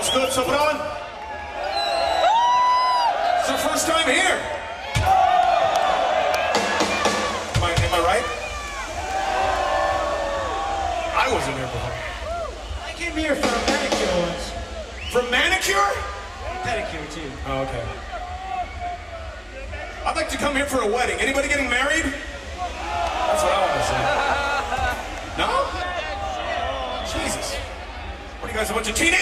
What's good, Sopron? It's our first time here. Am I, am I right? I wasn't here before. I came here for a manicure once. For manicure? Pedicure too. Oh, okay. I'd like to come here for a wedding. Anybody getting married? That's what I want to say. No? Jesus. What are you guys, a bunch of teenagers?